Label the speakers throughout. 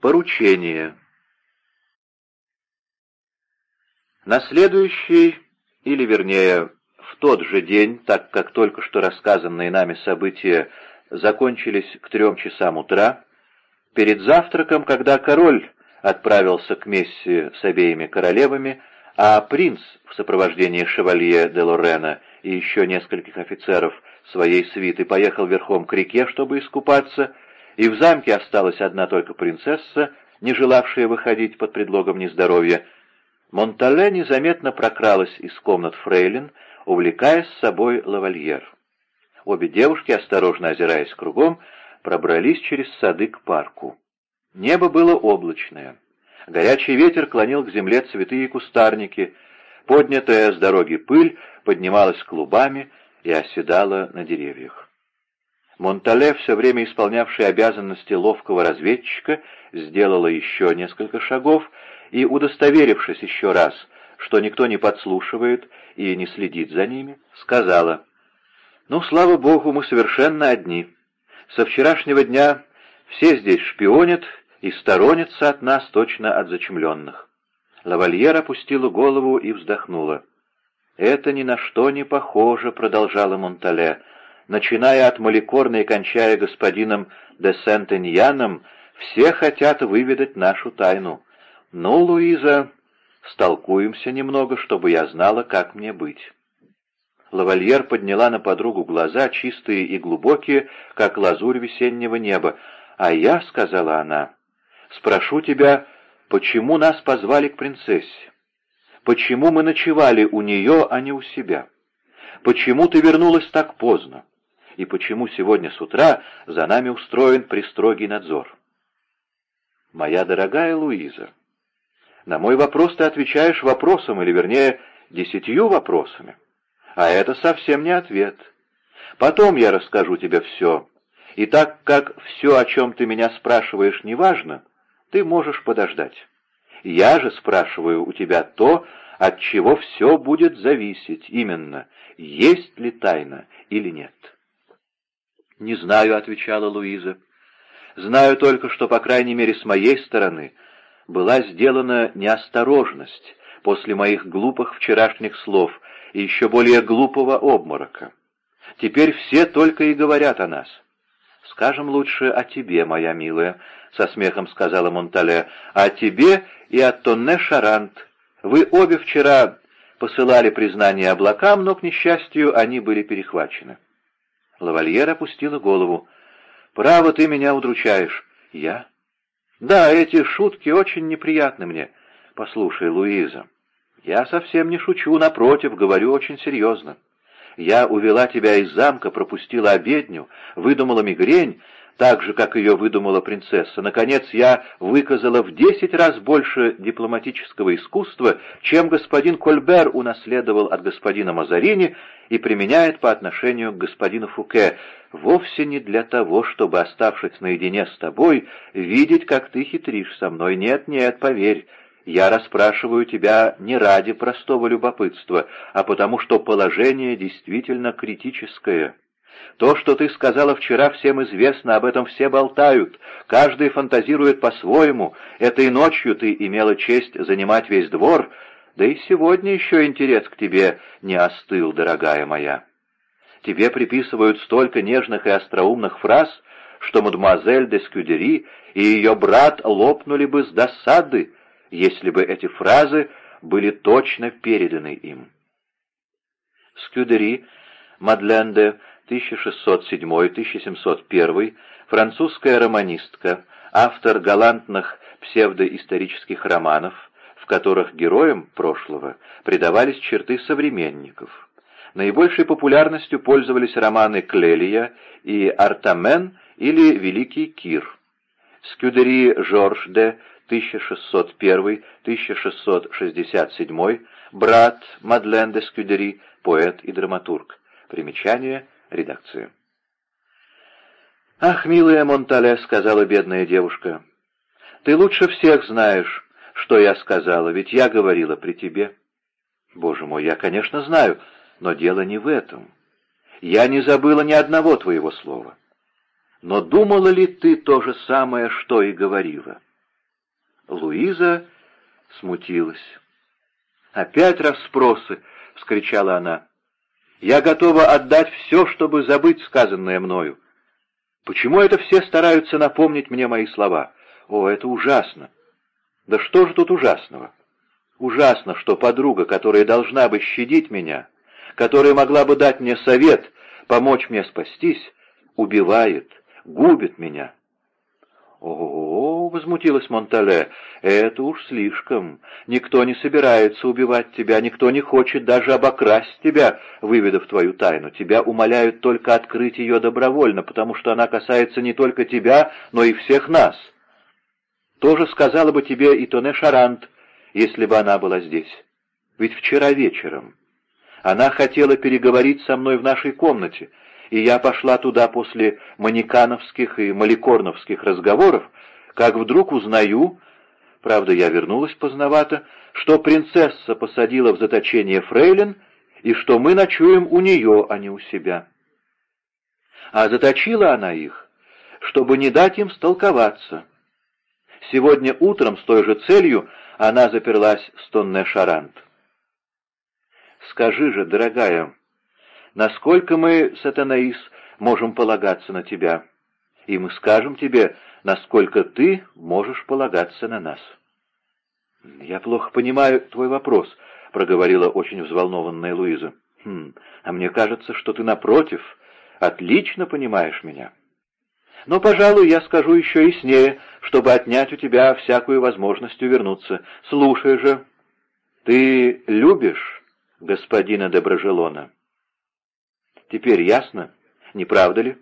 Speaker 1: Поручение. На следующий, или вернее, в тот же день, так как только что рассказанные нами события закончились к трем часам утра, перед завтраком, когда король отправился к мессе с обеими королевами, а принц в сопровождении шевалье де Лорена и еще нескольких офицеров своей свиты поехал верхом к реке, чтобы искупаться, и в замке осталась одна только принцесса, не желавшая выходить под предлогом нездоровья. Монтале незаметно прокралась из комнат фрейлин, увлекая с собой лавальер. Обе девушки, осторожно озираясь кругом, пробрались через сады к парку. Небо было облачное. Горячий ветер клонил к земле цветы и кустарники. Поднятая с дороги пыль поднималась клубами и оседала на деревьях. Монтале, все время исполнявший обязанности ловкого разведчика, сделала еще несколько шагов и, удостоверившись еще раз, что никто не подслушивает и не следит за ними, сказала, «Ну, слава богу, мы совершенно одни. Со вчерашнего дня все здесь шпионят и сторонятся от нас точно от зачумленных». Лавальер опустила голову и вздохнула. «Это ни на что не похоже», — продолжала Монтале, — начиная от Маликорна и кончая господином де Сент-Эньяном, все хотят выведать нашу тайну. Ну, Луиза, столкуемся немного, чтобы я знала, как мне быть». Лавальер подняла на подругу глаза, чистые и глубокие, как лазурь весеннего неба. «А я, — сказала она, — спрошу тебя, почему нас позвали к принцессе? Почему мы ночевали у нее, а не у себя? Почему ты вернулась так поздно? И почему сегодня с утра за нами устроен пристрогий надзор. Моя дорогая Луиза, на мой вопрос ты отвечаешь вопросом, или вернее, десятью вопросами. А это совсем не ответ. Потом я расскажу тебе все. И так как все, о чем ты меня спрашиваешь, не важно, ты можешь подождать. Я же спрашиваю у тебя то, от чего все будет зависеть, именно, есть ли тайна или нет. «Не знаю», — отвечала Луиза. «Знаю только, что, по крайней мере, с моей стороны была сделана неосторожность после моих глупых вчерашних слов и еще более глупого обморока. Теперь все только и говорят о нас». «Скажем лучше о тебе, моя милая», — со смехом сказала Монтале, — «о тебе и о Тонне Шарант. Вы обе вчера посылали признание облакам, но, к несчастью, они были перехвачены». Лавальер опустила голову. «Право, ты меня удручаешь». «Я?» «Да, эти шутки очень неприятны мне. Послушай, Луиза, я совсем не шучу, напротив, говорю очень серьезно. Я увела тебя из замка, пропустила обедню, выдумала мигрень, так же, как ее выдумала принцесса. Наконец, я выказала в десять раз больше дипломатического искусства, чем господин Кольбер унаследовал от господина Мазарини и применяет по отношению к господину Фуке, вовсе не для того, чтобы, оставшись наедине с тобой, видеть, как ты хитришь со мной. Нет, нет, поверь, я расспрашиваю тебя не ради простого любопытства, а потому что положение действительно критическое». То, что ты сказала вчера, всем известно, об этом все болтают. Каждый фантазирует по-своему. Этой ночью ты имела честь занимать весь двор, да и сегодня еще интерес к тебе не остыл, дорогая моя. Тебе приписывают столько нежных и остроумных фраз, что мадемуазель де Скюдери и ее брат лопнули бы с досады, если бы эти фразы были точно переданы им. Скюдери, Мадлен де 1607-1701, французская романистка, автор галантных псевдоисторических романов, в которых героям прошлого придавались черты современников. Наибольшей популярностью пользовались романы Клелия и Артамен или Великий Кир. Скюдери Жорж де 1601-1667, брат Мадлен де Скюдери, поэт и драматург. Примечание – Редакция. «Ах, милая Монтале», — сказала бедная девушка, — «ты лучше всех знаешь, что я сказала, ведь я говорила при тебе». «Боже мой, я, конечно, знаю, но дело не в этом. Я не забыла ни одного твоего слова. Но думала ли ты то же самое, что и говорила?» Луиза смутилась. «Опять расспросы!» — вскричала она. «Я готова отдать все, чтобы забыть сказанное мною. Почему это все стараются напомнить мне мои слова? О, это ужасно! Да что же тут ужасного? Ужасно, что подруга, которая должна бы щадить меня, которая могла бы дать мне совет, помочь мне спастись, убивает, губит меня. «О, — возмутилась Монтале, — это уж слишком. Никто не собирается убивать тебя, никто не хочет даже обокрасть тебя, выведав твою тайну. Тебя умоляют только открыть ее добровольно, потому что она касается не только тебя, но и всех нас. Тоже сказала бы тебе и Тоне Шарант, если бы она была здесь. Ведь вчера вечером она хотела переговорить со мной в нашей комнате, и я пошла туда после манекановских и маликорновских разговоров, как вдруг узнаю, правда, я вернулась поздновато, что принцесса посадила в заточение фрейлин, и что мы ночуем у нее, а не у себя. А заточила она их, чтобы не дать им столковаться. Сегодня утром с той же целью она заперлась с Тонне Шарант. «Скажи же, дорогая, насколько мы, Сатанаис, можем полагаться на тебя, и мы скажем тебе, насколько ты можешь полагаться на нас. «Я плохо понимаю твой вопрос», — проговорила очень взволнованная Луиза. «Хм, а мне кажется, что ты, напротив, отлично понимаешь меня. Но, пожалуй, я скажу еще яснее, чтобы отнять у тебя всякую возможность увернуться. Слушай же, ты любишь господина Доброжелона?» Теперь ясно, не правда ли?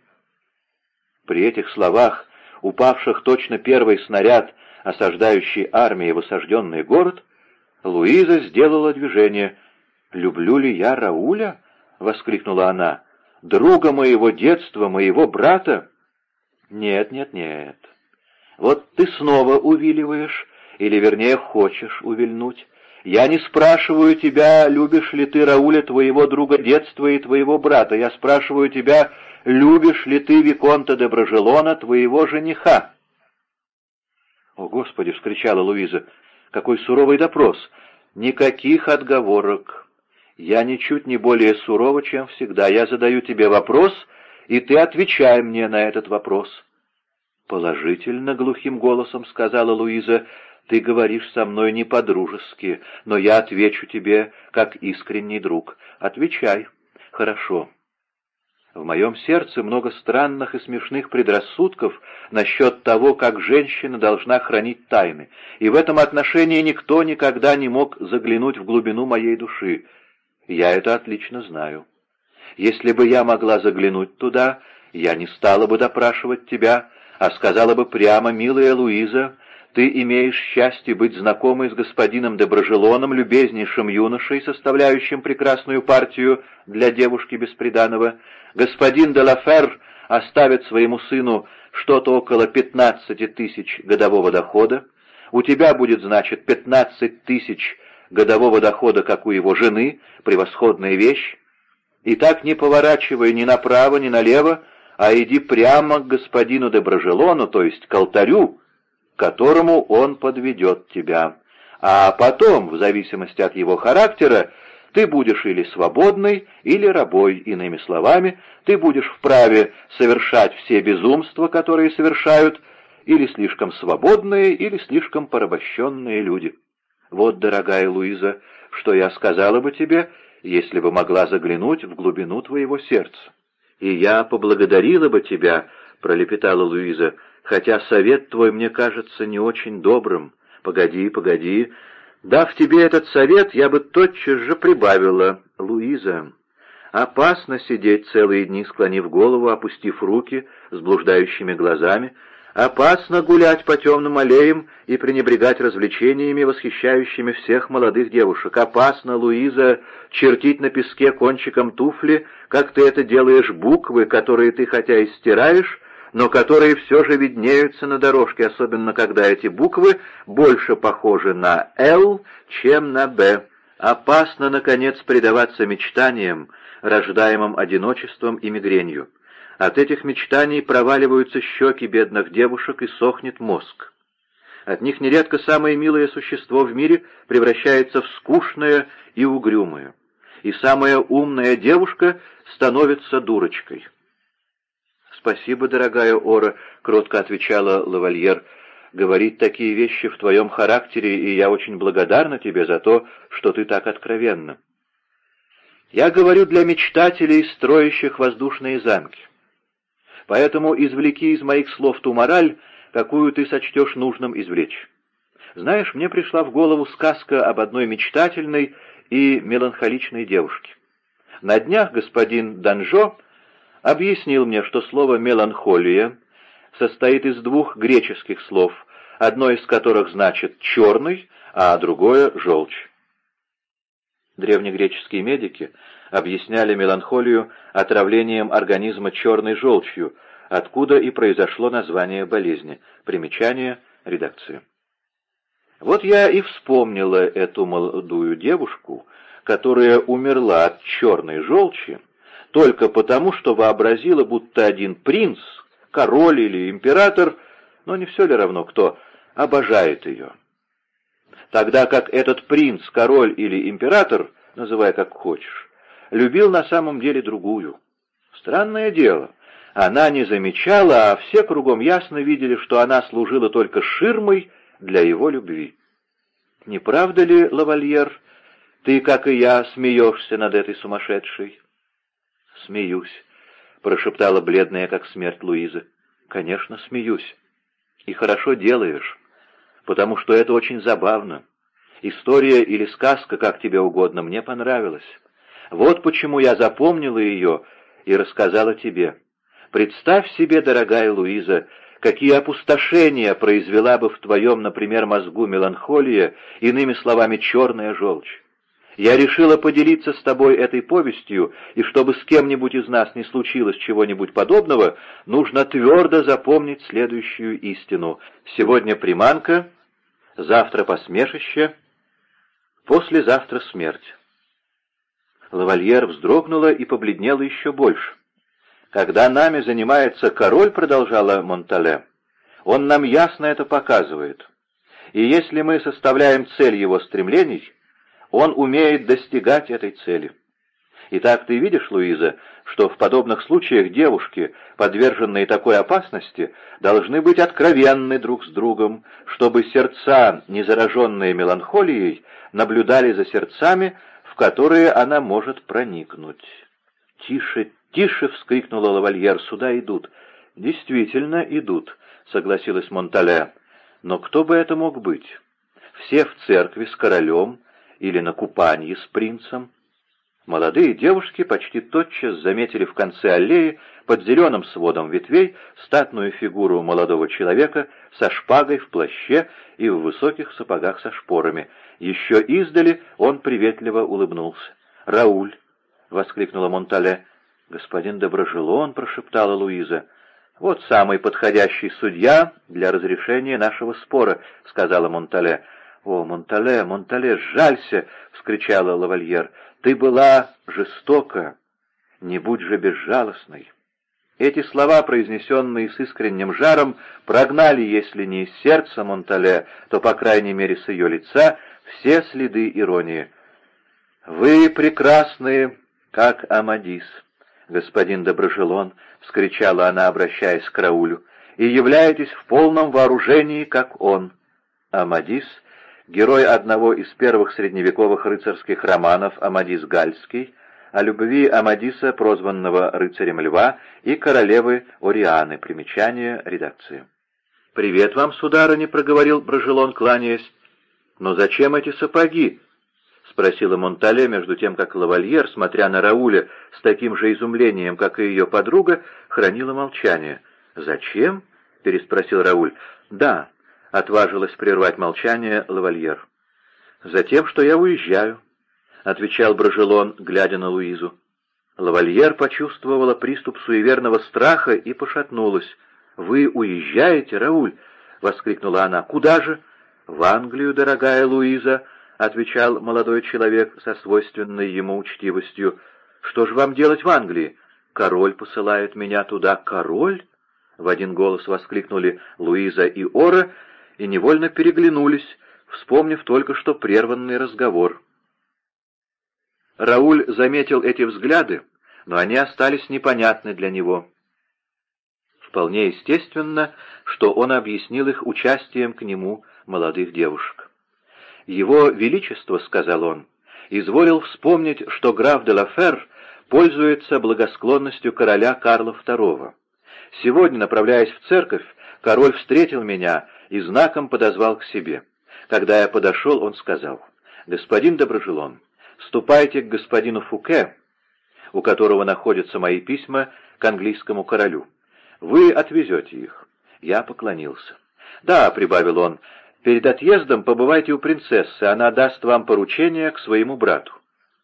Speaker 1: При этих словах, упавших точно первый снаряд, осаждающий армии в осажденный город, Луиза сделала движение. «Люблю ли я Рауля?» — воскликнула она. «Друга моего детства, моего брата?» «Нет, нет, нет. Вот ты снова увиливаешь, или, вернее, хочешь увильнуть. Я не спрашиваю тебя, любишь ли ты Рауля, твоего друга детства и твоего брата. Я спрашиваю тебя, любишь ли ты Виконта де Брожелона, твоего жениха?» «О, Господи!» — вскричала Луиза. «Какой суровый допрос! Никаких отговорок! Я ничуть не более сурова, чем всегда. Я задаю тебе вопрос, и ты отвечай мне на этот вопрос». «Положительно», — глухим голосом сказала Луиза, ты говоришь со мной не по-дружески, но я отвечу тебе как искренний друг. Отвечай. Хорошо. В моем сердце много странных и смешных предрассудков насчет того, как женщина должна хранить тайны, и в этом отношении никто никогда не мог заглянуть в глубину моей души. Я это отлично знаю. Если бы я могла заглянуть туда, я не стала бы допрашивать тебя, а сказала бы прямо, милая Луиза, ты имеешь счастье быть знакомой с господином Доброжелоном, любезнейшим юношей, составляющим прекрасную партию для девушки бесприданного. Господин де Лафер оставит своему сыну что-то около пятнадцати тысяч годового дохода. У тебя будет, значит, пятнадцать тысяч годового дохода, как у его жены, превосходная вещь. И так не поворачивая ни направо, ни налево, а иди прямо к господину Доброжелону, то есть к алтарю, которому он подведет тебя. А потом, в зависимости от его характера, ты будешь или свободной, или рабой, иными словами, ты будешь вправе совершать все безумства, которые совершают или слишком свободные, или слишком порабощенные люди. Вот, дорогая Луиза, что я сказала бы тебе, если бы могла заглянуть в глубину твоего сердца. И я поблагодарила бы тебя, — пролепетала Луиза, хотя совет твой мне кажется не очень добрым. Погоди, погоди. Дав тебе этот совет, я бы тотчас же прибавила. Луиза, опасно сидеть целые дни, склонив голову, опустив руки с блуждающими глазами, Опасно гулять по темным аллеям и пренебрегать развлечениями, восхищающими всех молодых девушек. Опасно, Луиза, чертить на песке кончиком туфли, как ты это делаешь буквы, которые ты хотя и стираешь, но которые все же виднеются на дорожке, особенно когда эти буквы больше похожи на «Л», чем на «Б». Опасно, наконец, предаваться мечтаниям, рождаемым одиночеством и мигренью. От этих мечтаний проваливаются щеки бедных девушек и сохнет мозг. От них нередко самое милое существо в мире превращается в скучное и угрюмое, и самая умная девушка становится дурочкой. «Спасибо, дорогая Ора», — кротко отвечала лавальер, — «говорить такие вещи в твоем характере, и я очень благодарна тебе за то, что ты так откровенна. Я говорю для мечтателей, строящих воздушные замки. Поэтому извлеки из моих слов ту мораль, какую ты сочтешь нужным извлечь. Знаешь, мне пришла в голову сказка об одной мечтательной и меланхоличной девушке. На днях господин Данжо объяснил мне, что слово «меланхолия» состоит из двух греческих слов, одно из которых значит «черный», а другое — «желчь». Древнегреческие медики объясняли меланхолию отравлением организма черной желчью, откуда и произошло название болезни. Примечание редакции. Вот я и вспомнила эту молодую девушку, которая умерла от черной желчи, только потому, что вообразила, будто один принц, король или император, но не все ли равно кто, обожает ее. Тогда как этот принц, король или император, называй как хочешь, любил на самом деле другую. Странное дело, она не замечала, а все кругом ясно видели, что она служила только ширмой для его любви. Не правда ли, лавальер, ты, как и я, смеешься над этой сумасшедшей? Смеюсь, прошептала бледная, как смерть Луиза. Конечно, смеюсь. И хорошо делаешь, потому что это очень забавно. История или сказка, как тебе угодно, мне понравилась. Вот почему я запомнила ее и рассказала тебе. Представь себе, дорогая Луиза, какие опустошения произвела бы в твоем, например, мозгу меланхолия, иными словами, черная желчь. Я решила поделиться с тобой этой повестью, и чтобы с кем-нибудь из нас не случилось чего-нибудь подобного, нужно твердо запомнить следующую истину. Сегодня приманка, завтра посмешище, послезавтра смерть. Лавальер вздрогнула и побледнела еще больше. «Когда нами занимается король», — продолжала Монтале, — «он нам ясно это показывает. И если мы составляем цель его стремлений, он умеет достигать этой цели. Итак, ты видишь, Луиза, что в подобных случаях девушки, подверженные такой опасности, должны быть откровенны друг с другом, чтобы сердца, не зараженные меланхолией, наблюдали за сердцами, в которые она может проникнуть. «Тише, «Тише!» — вскрикнула лавальер. «Сюда идут». «Действительно идут», — согласилась Монтале. «Но кто бы это мог быть? Все в церкви с королем или на купании с принцем?» Молодые девушки почти тотчас заметили в конце аллеи под зеленым сводом ветвей статную фигуру молодого человека со шпагой в плаще и в высоких сапогах со шпорами. Еще издали он приветливо улыбнулся. «Рауль!» — воскликнула Монтале. «Господин Доброжелон», — прошептала Луиза. «Вот самый подходящий судья для разрешения нашего спора», — сказала Монтале. «О, Монтале, Монтале, жалься!» — вскричала лавальер. «Ты была жестока, не будь же безжалостной». Эти слова, произнесенные с искренним жаром, прогнали, если не из сердца Монтале, то, по крайней мере, с ее лица, все следы иронии. «Вы прекрасны, как Амадис», господин Доброжелон!» — вскричала она, обращаясь к Раулю. «И являетесь в полном вооружении, как он!» Амадис, герой одного из первых средневековых рыцарских романов «Амадис Гальский», о любви Амадиса, прозванного рыцарем льва, и королевы Орианы. Примечание редакции. «Привет вам, сударыня!» — проговорил Брожелон, кланяясь. «Но зачем эти сапоги?» — спросила Монтале, между тем, как лавальер, смотря на Рауля с таким же изумлением, как и ее подруга, хранила молчание. «Зачем?» — переспросил Рауль. «Да», — отважилась прервать молчание лавальер. «Затем, что я уезжаю», — отвечал Брожелон, глядя на Луизу. Лавальер почувствовала приступ суеверного страха и пошатнулась. «Вы уезжаете, Рауль?» — воскликнула она. «Куда же?» «В Англию, дорогая Луиза», — отвечал молодой человек со свойственной ему учтивостью. «Что же вам делать в Англии? Король посылает меня туда. Король?» В один голос воскликнули Луиза и Ора, и невольно переглянулись, вспомнив только что прерванный разговор. Рауль заметил эти взгляды, но они остались непонятны для него. Вполне естественно, что он объяснил их участием к нему молодых девушек. «Его Величество», — сказал он, — изволил вспомнить, что граф де Лафер пользуется благосклонностью короля Карла II. Сегодня, направляясь в церковь, король встретил меня и знаком подозвал к себе. Когда я подошел, он сказал, «Господин Доброжелон, ступайте к господину Фуке, у которого находятся мои письма к английскому королю. Вы отвезете их». Я поклонился. «Да», — прибавил он, — «перед отъездом побывайте у принцессы, она даст вам поручение к своему брату».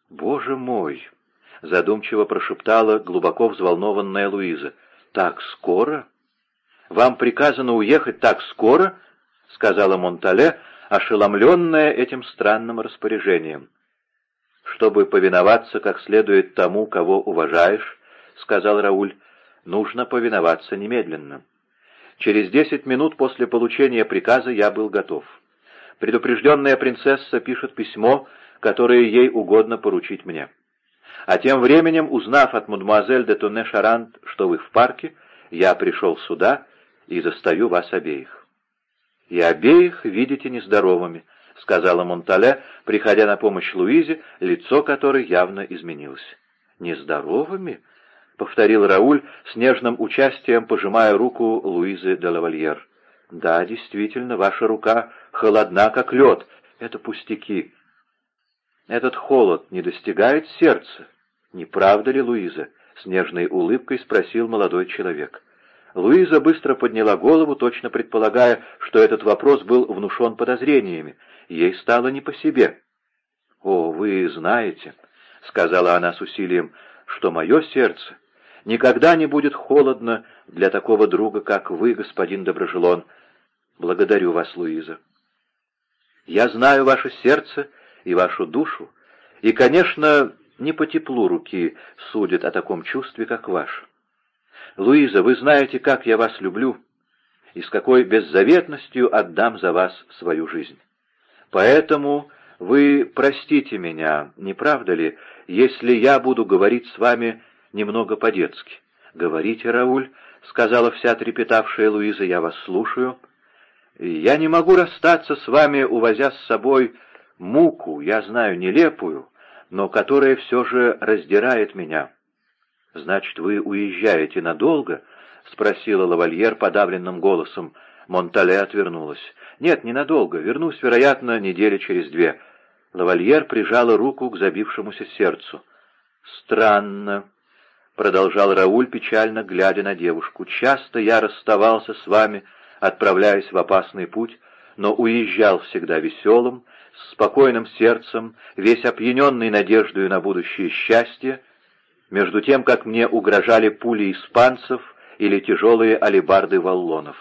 Speaker 1: «Боже мой!» — задумчиво прошептала глубоко взволнованная Луиза. «Так скоро?» «Вам приказано уехать так скоро?» — сказала Монтале, ошеломленная этим странным распоряжением. «Чтобы повиноваться как следует тому, кого уважаешь», — сказал Рауль, — «нужно повиноваться немедленно». Через десять минут после получения приказа я был готов. Предупрежденная принцесса пишет письмо, которое ей угодно поручить мне. А тем временем, узнав от мадемуазель де Тонне Шарант, что вы в парке, я пришел сюда и застаю вас обеих. «И обеих видите нездоровыми», — сказала Монтале, приходя на помощь Луизе, лицо которой явно изменилось. «Нездоровыми?» — повторил Рауль с нежным участием, пожимая руку Луизы де лавальер. «Да, действительно, ваша рука холодна, как лед. Это пустяки. Этот холод не достигает сердца. Не правда ли, Луиза?» — с нежной улыбкой спросил молодой человек. Луиза быстро подняла голову, точно предполагая, что этот вопрос был внушен подозрениями. Ей стало не по себе. «О, вы знаете», — сказала она с усилием, — «что мое сердце никогда не будет холодно для такого друга, как вы, господин Доброжелон. Благодарю вас, Луиза. Я знаю ваше сердце и вашу душу, и, конечно, не по теплу руки судят о таком чувстве, как ваше. Луиза, вы знаете, как я вас люблю, и с какой беззаветностью отдам за вас свою жизнь. Поэтому вы простите меня, не правда ли, если я буду говорить с вами немного по-детски. «Говорите, Рауль», — сказала вся трепетавшая Луиза, — «я вас слушаю». «Я не могу расстаться с вами, увозя с собой муку, я знаю, нелепую, но которая все же раздирает меня». «Значит, вы уезжаете надолго?» — спросила лавальер подавленным голосом. Монтале отвернулась. «Нет, ненадолго. Вернусь, вероятно, недели через две». Лавальер прижала руку к забившемуся сердцу. «Странно», — продолжал Рауль, печально глядя на девушку. «Часто я расставался с вами, отправляясь в опасный путь, но уезжал всегда веселым, с спокойным сердцем, весь опьяненный надеждой на будущее счастье, между тем, как мне угрожали пули испанцев или тяжелые алебарды валлонов.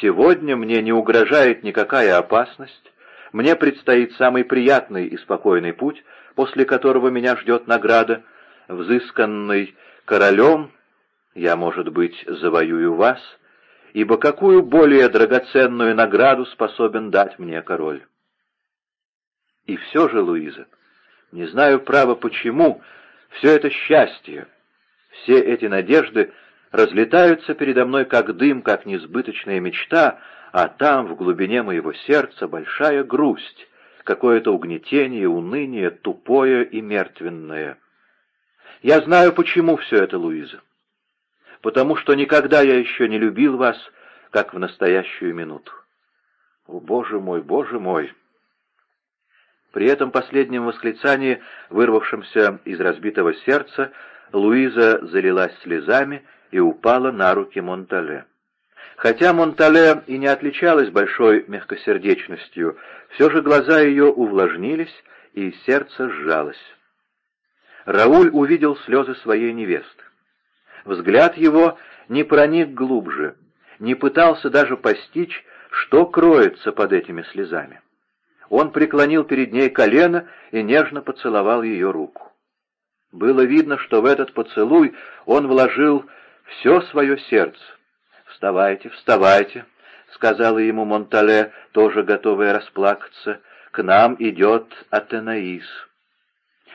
Speaker 1: Сегодня мне не угрожает никакая опасность, мне предстоит самый приятный и спокойный путь, после которого меня ждет награда, взысканный королем, я, может быть, завоюю вас, ибо какую более драгоценную награду способен дать мне король? И все же, Луиза, не знаю, право, почему, все это счастье, все эти надежды разлетаются передо мной как дым, как несбыточная мечта, а там, в глубине моего сердца, большая грусть, какое-то угнетение, уныние, тупое и мертвенное. Я знаю, почему все это, Луиза. Потому что никогда я еще не любил вас, как в настоящую минуту. О, Боже мой, Боже мой! При этом последнем восклицании, вырвавшемся из разбитого сердца, Луиза залилась слезами и упала на руки Монтале. Хотя Монтале и не отличалась большой мягкосердечностью, все же глаза ее увлажнились, и сердце сжалось. Рауль увидел слезы своей невесты. Взгляд его не проник глубже, не пытался даже постичь, что кроется под этими слезами. Он преклонил перед ней колено и нежно поцеловал ее руку. Было видно, что в этот поцелуй он вложил все свое сердце. «Вставайте, вставайте», — сказала ему Монтале, тоже готовая расплакаться, — «к нам идет Атенаис».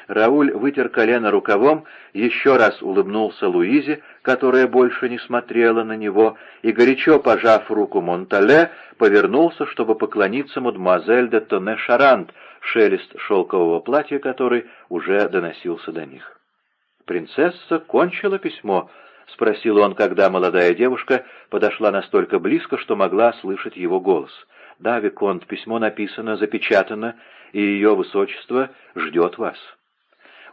Speaker 1: Рауль вытер колено рукавом, еще раз улыбнулся Луизе, которая больше не смотрела на него, и, горячо пожав руку Монтале, повернулся, чтобы поклониться мадемуазель де Тоне Шарант, шелест шелкового платья который уже доносился до них. «Принцесса кончила письмо?» — спросил он, когда молодая девушка подошла настолько близко, что могла слышать его голос. «Да, Виконт, письмо написано, запечатано, и ее высочество ждет вас».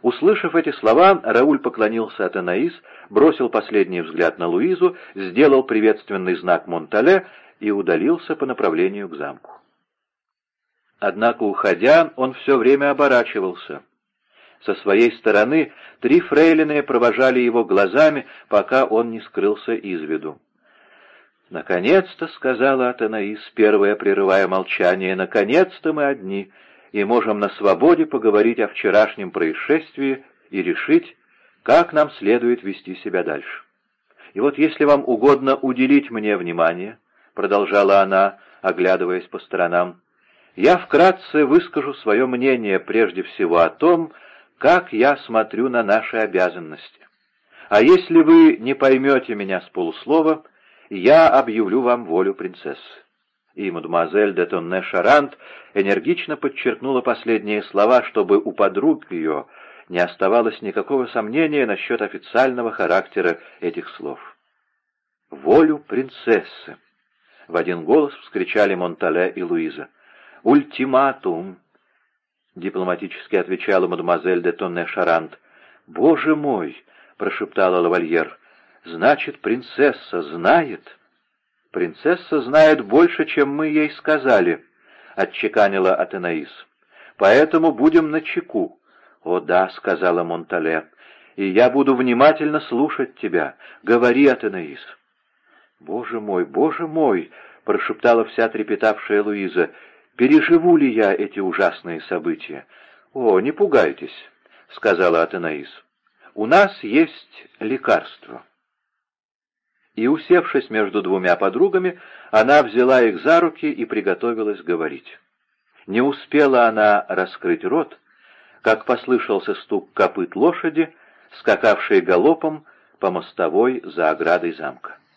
Speaker 1: Услышав эти слова, Рауль поклонился Атанаис, бросил последний взгляд на Луизу, сделал приветственный знак Монтале и удалился по направлению к замку. Однако, уходя, он все время оборачивался. Со своей стороны три фрейлины провожали его глазами, пока он не скрылся из виду. «Наконец-то», — сказала Атанаис, первая прерывая молчание, — «наконец-то мы одни» и можем на свободе поговорить о вчерашнем происшествии и решить, как нам следует вести себя дальше. И вот если вам угодно уделить мне внимание, — продолжала она, оглядываясь по сторонам, — я вкратце выскажу свое мнение прежде всего о том, как я смотрю на наши обязанности. А если вы не поймете меня с полуслова, я объявлю вам волю принцессы и мадемуазель де Тонне Шарант энергично подчеркнула последние слова, чтобы у подруг ее не оставалось никакого сомнения насчет официального характера этих слов. «Волю принцессы!» — в один голос вскричали Монтале и Луиза. «Ультиматум!» — дипломатически отвечала мадемуазель де Тонне Шарант. «Боже мой!» — прошептала лавальер. «Значит, принцесса знает...» «Принцесса знает больше, чем мы ей сказали», — отчеканила Атенаис. «Поэтому будем начеку». «О да», — сказала Монтале, — «и я буду внимательно слушать тебя. Говори, Атенаис». «Боже мой, боже мой!» — прошептала вся трепетавшая Луиза. «Переживу ли я эти ужасные события?» «О, не пугайтесь», — сказала Атенаис. «У нас есть лекарство» и, усевшись между двумя подругами, она взяла их за руки и приготовилась говорить. Не успела она раскрыть рот, как послышался стук копыт лошади, скакавшей галопом по мостовой за оградой замка.